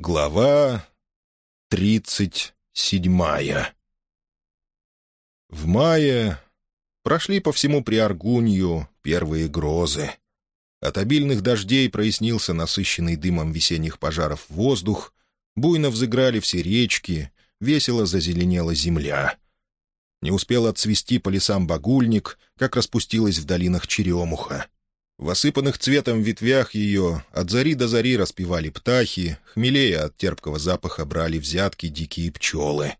Глава тридцать седьмая В мае прошли по всему Приаргунью первые грозы. От обильных дождей прояснился насыщенный дымом весенних пожаров воздух, буйно взыграли все речки, весело зазеленела земля. Не успел отцвести по лесам багульник, как распустилась в долинах черемуха — в осыпанных цветом ветвях ее от зари до зари распевали птахи, хмелея от терпкого запаха брали взятки дикие пчелы.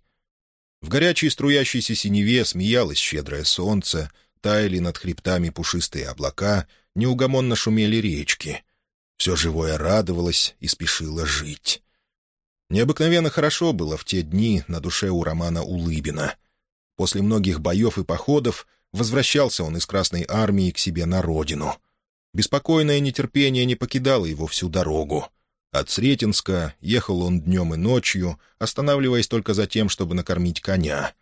В горячей струящейся синеве смеялось щедрое солнце, таяли над хребтами пушистые облака, неугомонно шумели речки. Все живое радовалось и спешило жить. Необыкновенно хорошо было в те дни на душе у Романа Улыбина. После многих боев и походов возвращался он из Красной Армии к себе на родину — Беспокойное нетерпение не покидало его всю дорогу. От Сретенска ехал он днем и ночью, останавливаясь только за тем, чтобы накормить коня.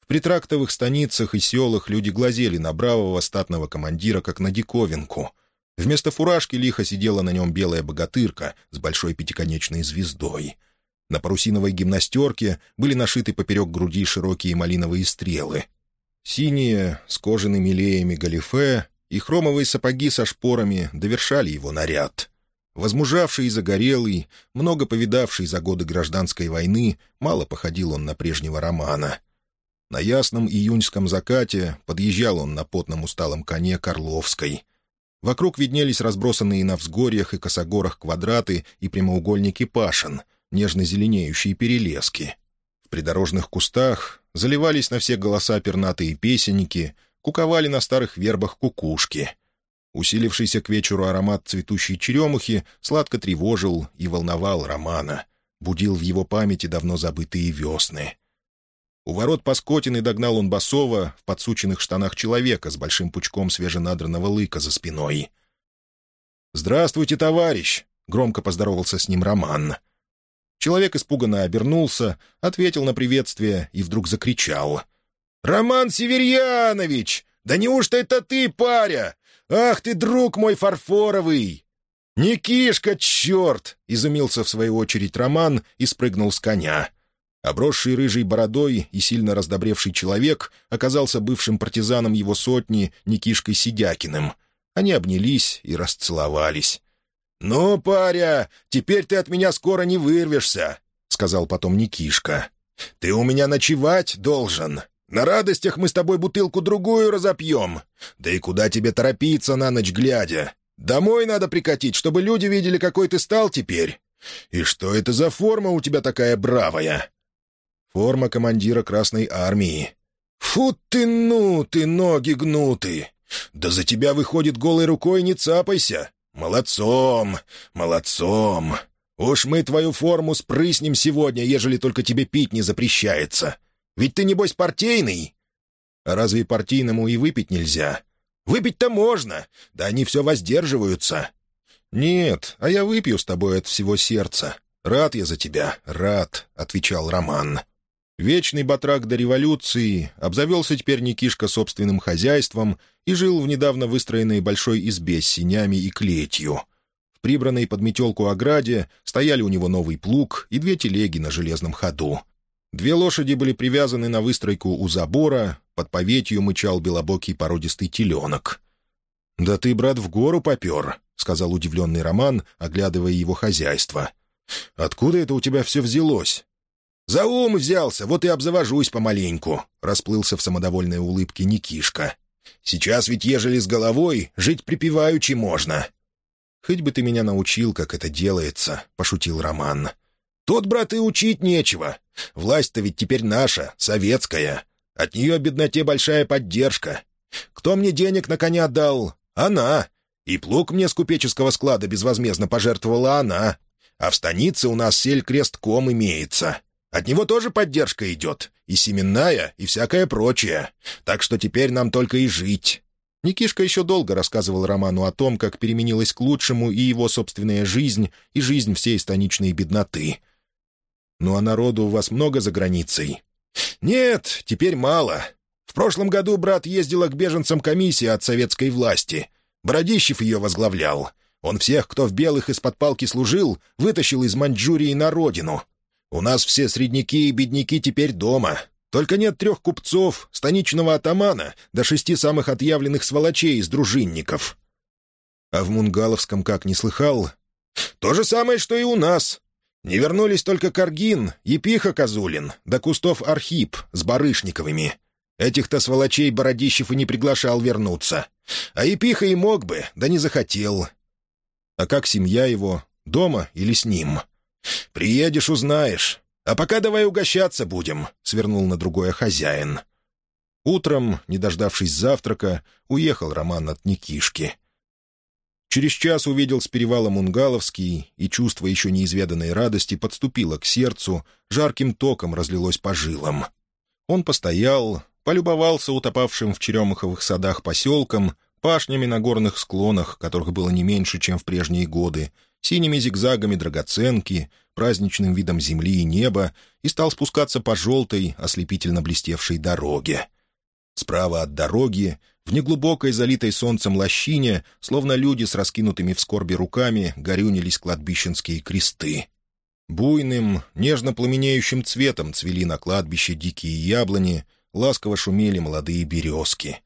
В притрактовых станицах и селах люди глазели на бравого статного командира, как на диковинку. Вместо фуражки лихо сидела на нем белая богатырка с большой пятиконечной звездой. На парусиновой гимнастерке были нашиты поперек груди широкие малиновые стрелы. Синие, с кожаными леями галифе и хромовые сапоги со шпорами довершали его наряд. Возмужавший и загорелый, много повидавший за годы гражданской войны, мало походил он на прежнего романа. На ясном июньском закате подъезжал он на потном усталом коне Карловской. Вокруг виднелись разбросанные на взгорьях и косогорах квадраты и прямоугольники пашин, нежно-зеленеющие перелески. В придорожных кустах заливались на все голоса пернатые песенники — куковали на старых вербах кукушки. Усилившийся к вечеру аромат цветущей черемухи сладко тревожил и волновал Романа, будил в его памяти давно забытые весны. У ворот Паскотины догнал он басова в подсученных штанах человека с большим пучком свеженадранного лыка за спиной. «Здравствуйте, товарищ!» — громко поздоровался с ним Роман. Человек испуганно обернулся, ответил на приветствие и вдруг закричал — «Роман Северьянович! Да неужто это ты, паря? Ах ты, друг мой фарфоровый!» «Никишка, черт!» — изумился в свою очередь Роман и спрыгнул с коня. Обросший рыжей бородой и сильно раздобревший человек оказался бывшим партизаном его сотни Никишкой Сидякиным. Они обнялись и расцеловались. «Ну, паря, теперь ты от меня скоро не вырвешься», — сказал потом Никишка. «Ты у меня ночевать должен. На радостях мы с тобой бутылку-другую разопьем. Да и куда тебе торопиться на ночь глядя? Домой надо прикатить, чтобы люди видели, какой ты стал теперь. И что это за форма у тебя такая бравая?» «Форма командира Красной Армии». «Фу ты, ну ты, ноги гнуты! Да за тебя, выходит, голой рукой не цапайся! Молодцом, молодцом! Уж мы твою форму спрыснем сегодня, ежели только тебе пить не запрещается. Ведь ты, небось, партийный?» «А разве партийному и выпить нельзя?» «Выпить-то можно, да они все воздерживаются». «Нет, а я выпью с тобой от всего сердца. Рад я за тебя, рад», — отвечал Роман. Вечный батрак до революции обзавелся теперь Никишка собственным хозяйством и жил в недавно выстроенной большой избе с синями и клетью. В прибранной под метелку ограде стояли у него новый плуг и две телеги на железном ходу. Две лошади были привязаны на выстройку у забора, под поветью мычал белобокий породистый теленок. «Да ты, брат, в гору попер», — сказал удивленный Роман, оглядывая его хозяйство. «Откуда это у тебя все взялось?» «За ум взялся, вот и обзавожусь помаленьку», — расплылся в самодовольной улыбке Никишка. «Сейчас ведь, ежели с головой, жить припеваючи можно». «Хоть бы ты меня научил, как это делается», — пошутил Роман. «Тут, брат, и учить нечего. Власть-то ведь теперь наша, советская. От нее бедноте большая поддержка. Кто мне денег на коня дал? Она. И плуг мне с купеческого склада безвозмездно пожертвовала она. А в станице у нас сель-крестком имеется. От него тоже поддержка идет. И семенная, и всякое прочее. Так что теперь нам только и жить». Никишка еще долго рассказывал Роману о том, как переменилась к лучшему и его собственная жизнь, и жизнь всей станичной бедноты — «Ну а народу у вас много за границей?» «Нет, теперь мало. В прошлом году брат ездила к беженцам комиссия от советской власти. Бородищев ее возглавлял. Он всех, кто в белых из-под палки служил, вытащил из Маньчжурии на родину. У нас все средняки и бедняки теперь дома. Только нет трех купцов, станичного атамана до шести самых отъявленных сволочей из дружинников. А в Мунгаловском как не слыхал? То же самое, что и у нас. Не вернулись только Каргин, Епиха Козулин, да Кустов Архип с Барышниковыми. Этих-то сволочей Бородищев и не приглашал вернуться. А Епиха и мог бы, да не захотел. А как семья его? Дома или с ним? Приедешь, узнаешь. А пока давай угощаться будем», — свернул на другое хозяин. Утром, не дождавшись завтрака, уехал Роман от Никишки. Через час увидел с перевала Мунгаловский, и чувство еще неизведанной радости подступило к сердцу, жарким током разлилось по жилам. Он постоял, полюбовался утопавшим в черемаховых садах поселком, пашнями на горных склонах, которых было не меньше, чем в прежние годы, синими зигзагами драгоценки, праздничным видом земли и неба, и стал спускаться по желтой, ослепительно блестевшей дороге. Справа от дороги, в неглубокой залитой солнцем лощине, словно люди с раскинутыми в скорби руками, горюнились кладбищенские кресты. Буйным, нежно пламенеющим цветом цвели на кладбище дикие яблони, ласково шумели молодые березки.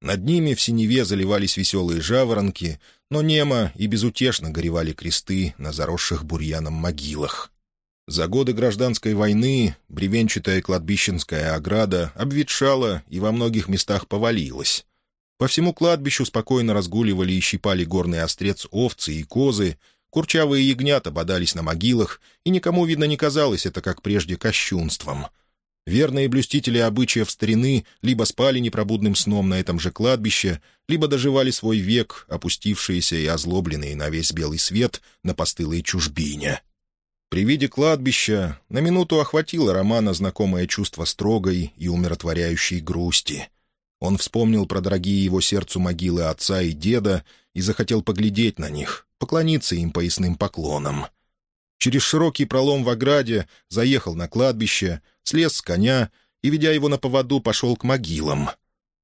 Над ними в синеве заливались веселые жаворонки, но немо и безутешно горевали кресты на заросших бурьяном могилах. За годы гражданской войны бревенчатая кладбищенская ограда обветшала и во многих местах повалилась. По всему кладбищу спокойно разгуливали и щипали горный острец овцы и козы, курчавые ягнята бодались на могилах, и никому, видно, не казалось это, как прежде, кощунством — Верные блюстители обычаев старины либо спали непробудным сном на этом же кладбище, либо доживали свой век, опустившиеся и озлобленные на весь белый свет на постылой чужбине. При виде кладбища на минуту охватило Романа знакомое чувство строгой и умиротворяющей грусти. Он вспомнил про дорогие его сердцу могилы отца и деда и захотел поглядеть на них, поклониться им поясным поклоном. Через широкий пролом в ограде заехал на кладбище — слез с коня и, ведя его на поводу, пошел к могилам.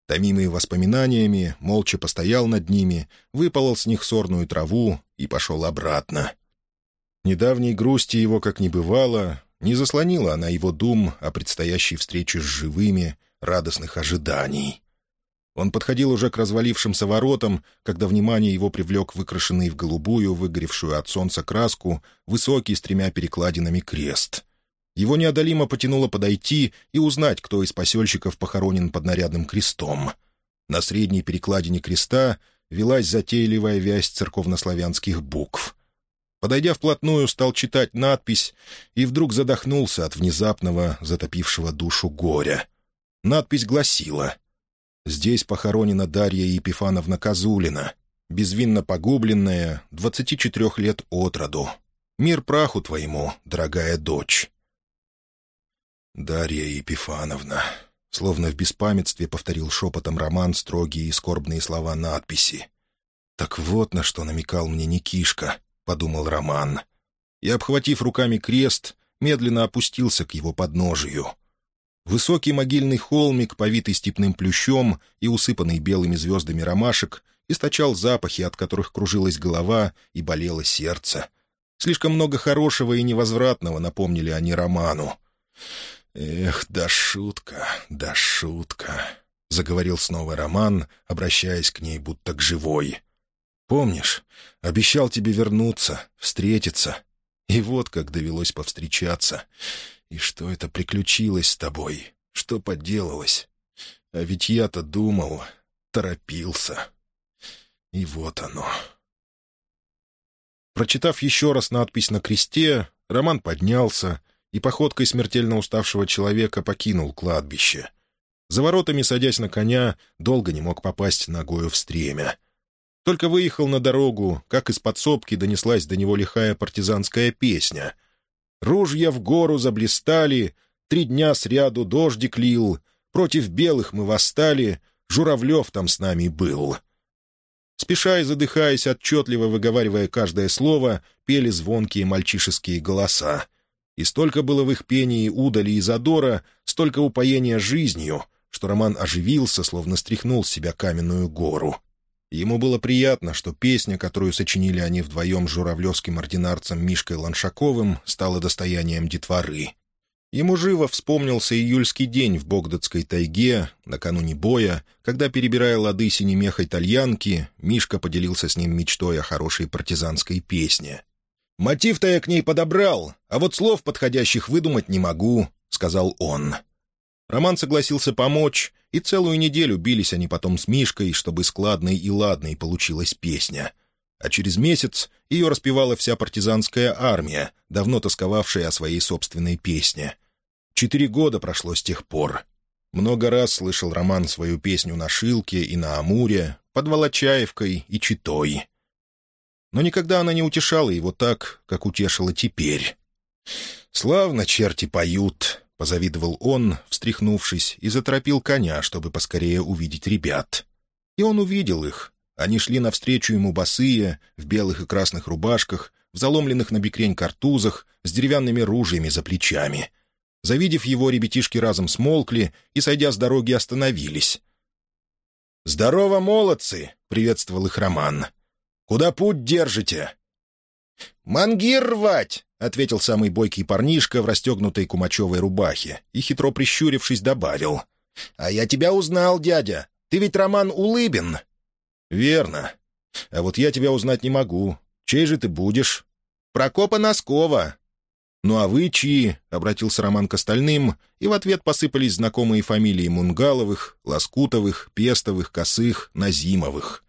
Томимый воспоминаниями, молча постоял над ними, выпалол с них сорную траву и пошел обратно. Недавней грусти его, как не бывало, не заслонила она его дум о предстоящей встрече с живыми, радостных ожиданий. Он подходил уже к развалившимся воротам, когда внимание его привлек выкрашенный в голубую, выгоревшую от солнца краску, высокий с тремя перекладинами крест. Его неодолимо потянуло подойти и узнать, кто из посельщиков похоронен под нарядным крестом. На средней перекладине креста велась затейливая вязь церковнославянских букв. Подойдя вплотную, стал читать надпись и вдруг задохнулся от внезапного, затопившего душу горя. Надпись гласила «Здесь похоронена Дарья Епифановна Козулина, безвинно погубленная, 24 лет от роду. Мир праху твоему, дорогая дочь». «Дарья Епифановна», словно в беспамятстве повторил шепотом Роман строгие и скорбные слова надписи. «Так вот на что намекал мне Никишка», — подумал Роман. И, обхватив руками крест, медленно опустился к его подножию. Высокий могильный холмик, повитый степным плющом и усыпанный белыми звездами ромашек, источал запахи, от которых кружилась голова и болело сердце. Слишком много хорошего и невозвратного напомнили они Роману. «Эх, да шутка, да шутка», — заговорил снова Роман, обращаясь к ней будто к живой. «Помнишь, обещал тебе вернуться, встретиться. И вот как довелось повстречаться. И что это приключилось с тобой? Что поделалось? А ведь я-то думал, торопился. И вот оно». Прочитав еще раз надпись на кресте, Роман поднялся, и походкой смертельно уставшего человека покинул кладбище. За воротами, садясь на коня, долго не мог попасть ногою в стремя. Только выехал на дорогу, как из подсобки донеслась до него лихая партизанская песня. «Ружья в гору заблистали, три дня сряду дождик лил, против белых мы восстали, Журавлев там с нами был». Спеша и задыхаясь, отчетливо выговаривая каждое слово, пели звонкие мальчишеские голоса — и столько было в их пении удали и задора, столько упоения жизнью, что Роман оживился, словно стряхнул с себя каменную гору. Ему было приятно, что песня, которую сочинили они вдвоем с журавлевским ординарцем Мишкой Ланшаковым, стала достоянием детворы. Ему живо вспомнился июльский день в Богдатской тайге, накануне боя, когда, перебирая лады синемеха итальянки, Мишка поделился с ним мечтой о хорошей партизанской песне. «Мотив-то я к ней подобрал, а вот слов подходящих выдумать не могу», — сказал он. Роман согласился помочь, и целую неделю бились они потом с Мишкой, чтобы складной и ладной получилась песня. А через месяц ее распевала вся партизанская армия, давно тосковавшая о своей собственной песне. Четыре года прошло с тех пор. Много раз слышал Роман свою песню на Шилке и на Амуре, под Волочаевкой и Читой. Но никогда она не утешала его так, как утешила теперь. «Славно черти поют», — позавидовал он, встряхнувшись, и заторопил коня, чтобы поскорее увидеть ребят. И он увидел их. Они шли навстречу ему босые, в белых и красных рубашках, в заломленных на бекрень картузах, с деревянными ружьями за плечами. Завидев его, ребятишки разом смолкли и, сойдя с дороги, остановились. «Здорово, молодцы!» — приветствовал их Роман. «Куда путь держите?» «Мангир рвать!» — ответил самый бойкий парнишка в расстегнутой кумачевой рубахе и, хитро прищурившись, добавил. «А я тебя узнал, дядя. Ты ведь Роман Улыбин». «Верно. А вот я тебя узнать не могу. Чей же ты будешь?» «Прокопа Носкова». «Ну а вы чьи?» — обратился Роман к остальным, и в ответ посыпались знакомые фамилии Мунгаловых, Лоскутовых, Пестовых, Косых, Назимовых.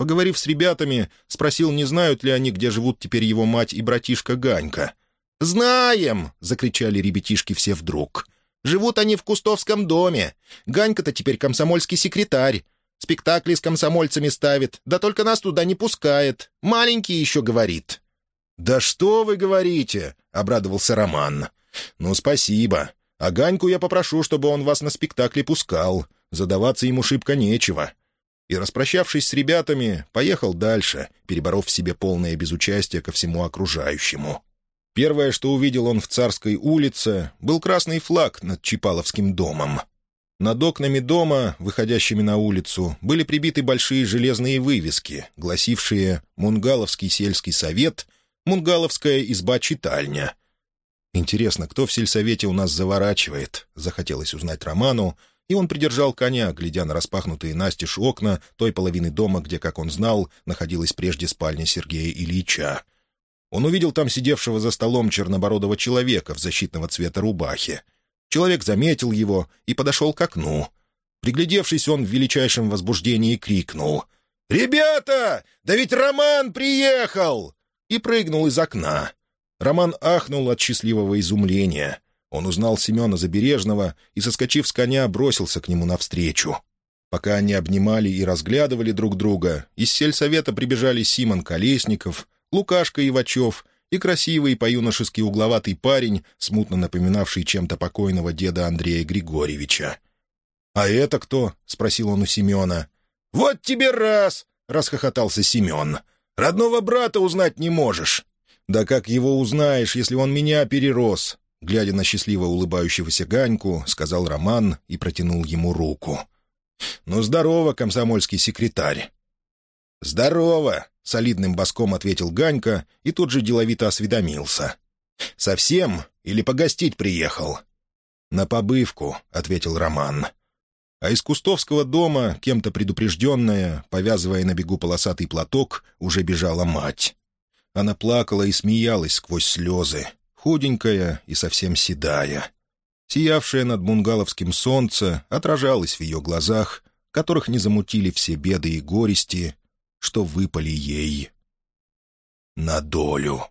Поговорив с ребятами, спросил, не знают ли они, где живут теперь его мать и братишка Ганька. «Знаем!» — закричали ребятишки все вдруг. «Живут они в Кустовском доме. Ганька-то теперь комсомольский секретарь. Спектакли с комсомольцами ставит, да только нас туда не пускает. Маленький еще говорит». «Да что вы говорите?» — обрадовался Роман. «Ну, спасибо. А Ганьку я попрошу, чтобы он вас на спектакле пускал. Задаваться ему шибко нечего и, распрощавшись с ребятами, поехал дальше, переборов в себе полное безучастие ко всему окружающему. Первое, что увидел он в Царской улице, был красный флаг над Чипаловским домом. Над окнами дома, выходящими на улицу, были прибиты большие железные вывески, гласившие «Мунгаловский сельский совет», «Мунгаловская изба-читальня». «Интересно, кто в сельсовете у нас заворачивает?» — захотелось узнать Роману, и он придержал коня, глядя на распахнутые настежь окна той половины дома, где, как он знал, находилась прежде спальня Сергея Ильича. Он увидел там сидевшего за столом чернобородого человека в защитного цвета рубахе. Человек заметил его и подошел к окну. Приглядевшись, он в величайшем возбуждении крикнул «Ребята! Да ведь Роман приехал!» и прыгнул из окна. Роман ахнул от счастливого изумления — он узнал Семена Забережного и, соскочив с коня, бросился к нему навстречу. Пока они обнимали и разглядывали друг друга, из сельсовета прибежали Симон Колесников, Лукашка Ивачев и красивый по-юношески угловатый парень, смутно напоминавший чем-то покойного деда Андрея Григорьевича. «А это кто?» — спросил он у Семена. «Вот тебе раз!» — расхохотался Семен. «Родного брата узнать не можешь». «Да как его узнаешь, если он меня перерос? Глядя на счастливо улыбающегося Ганьку, сказал Роман и протянул ему руку. «Ну, здорово, комсомольский секретарь!» «Здорово!» — солидным боском ответил Ганька и тут же деловито осведомился. «Совсем? Или погостить приехал?» «На побывку», — ответил Роман. А из кустовского дома, кем-то предупрежденная, повязывая на бегу полосатый платок, уже бежала мать. Она плакала и смеялась сквозь слезы, худенькая и совсем седая. Сиявшее над Мунгаловским солнце отражалось в ее глазах, которых не замутили все беды и горести, что выпали ей на долю.